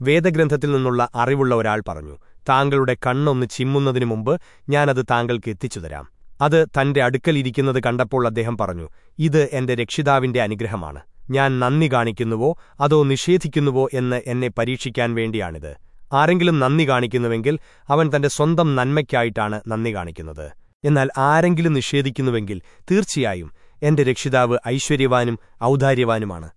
വേദഗ്രന്ഥത്തിൽ നിന്നുള്ള അറിവുള്ള ഒരാൾ പറഞ്ഞു താങ്കളുടെ കണ്ണൊന്ന് ചിമ്മുന്നതിനു മുമ്പ് ഞാനത് താങ്കൾക്ക് എത്തിച്ചുതരാം അത് തന്റെ അടുക്കലിരിക്കുന്നത് കണ്ടപ്പോൾ അദ്ദേഹം പറഞ്ഞു ഇത് എന്റെ രക്ഷിതാവിന്റെ അനുഗ്രഹമാണ്. ഞാൻ നന്ദി കാണിക്കുന്നുവോ അതോ നിഷേധിക്കുന്നുവോ എന്ന് എന്നെ പരീക്ഷിക്കാൻ വേണ്ടിയാണിത്. ആരെങ്കിലും നന്ദി കാണിക്കുന്നുവെങ്കിൽ അവൻ തന്റെ സ്വന്തം നന്മയ്ക്കായിട്ടാണ് നന്ദി കാണിക്കുന്നത്. എന്നാൽ ആരെങ്കിലും നിഷേധിക്കുന്നുവെങ്കിൽ തീർച്ചയായും എന്റെ രക്ഷിതാവ് ഐശ്വര്യവാനും ഔദാര്യവാനുമാണ്.